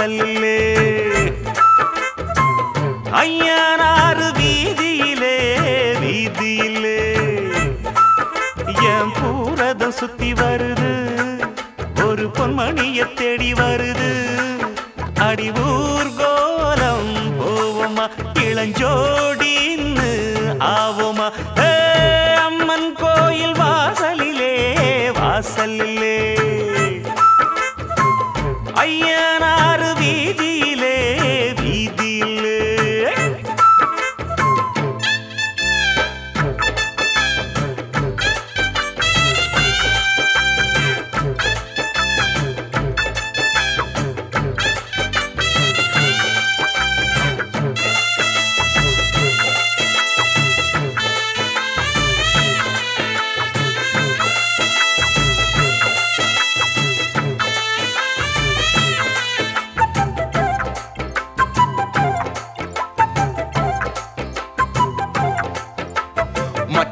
வாசலிலே ஐயனாறு வீதியிலே வீதியிலே. என் பூரதம் சுத்தி வருது. ஒரு பொன்மணிய தேடி வருது. அடிவூர் கோலம் போவோமா? இளஞ்சோடின்னு ஆவோமா? அம்மன் கோயில் வாசலிலே வாசலிலே. ஐயன்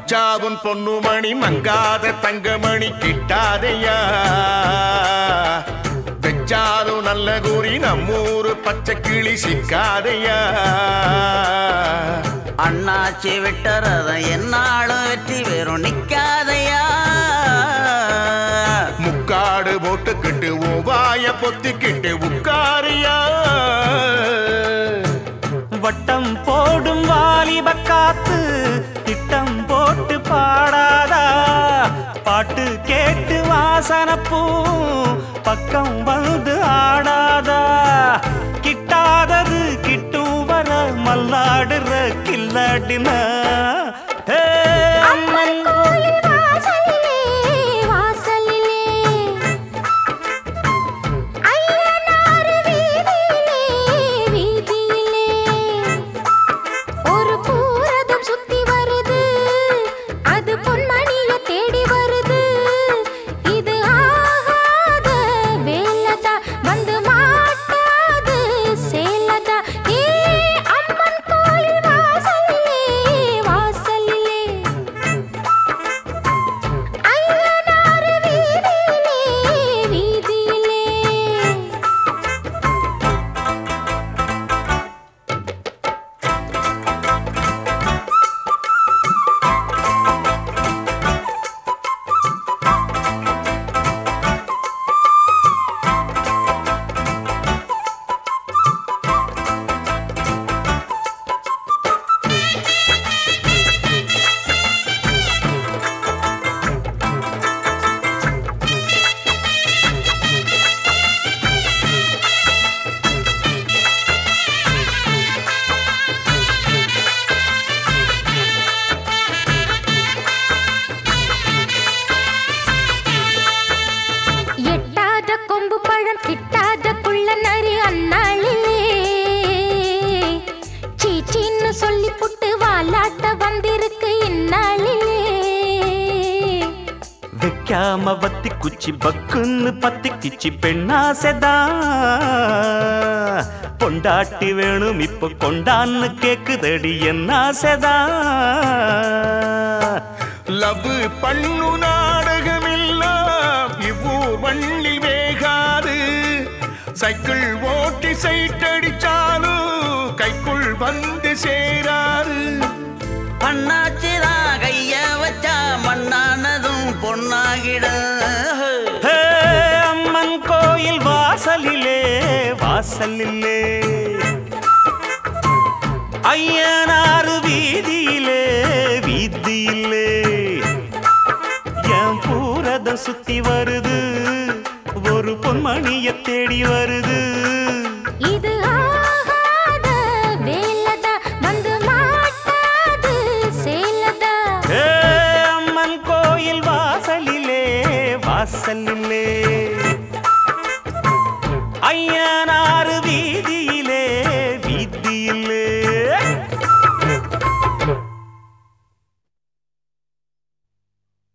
மச்சாவுன் பொண்ணுமணி மங்காத தங்கமணி கிட்டாதையா? வெச்சாலும் நல்ல கூறி நம்மூரு பச்சை கிளி சிக்காதையா? அண்ணாச்சி விட்டறத என்னாலும் வெற்றி வெறும் நிக்காதையா? முக்காடு போட்டுக்கிட்டு உவாய பொத்திக்கிட்டு உட்காரியா? வட்டம் போடும் வாலிப வாசனப்பூ பக்கம் வந்து ஆடாதா? கிட்டாதது கிட்டும் வர மல்லாடுற கில்லாடினா? பழம் கிட்டாத குள்ள நரி அந்நாளிலே சீச்சின்னு சொல்லி புட்டு வாலாட்ட வந்திருக்கு இந்நாளிலே வைக்காம வத்தி குச்சி பக்குன்னு பத்தி கிச்சி பெண்ணாசைதான் பொண்டாட்டி வேணும் இப்ப கொண்டான்னு கேக்குதடி என்ன ஆசைதான் லவ் பண்ணு சைக்கிள் ஓட்டி சைட்டடிச்சாலும் கைக்குள் வந்து சேராது அண்ணாச்சி தான் கைய வச்சா மண்ணானதும் பொன்னாகிட. ஹே, அம்மன் கோயில் வாசலிலே வாசலிலே. ஐயனாறு வீதியிலே வீதியிலே. என் பூரதம் சுத்தி வருது. மணிய தேடி வருது. இது அம்மன் கோயில் வாசலிலே வாசலிலே. ஐயனா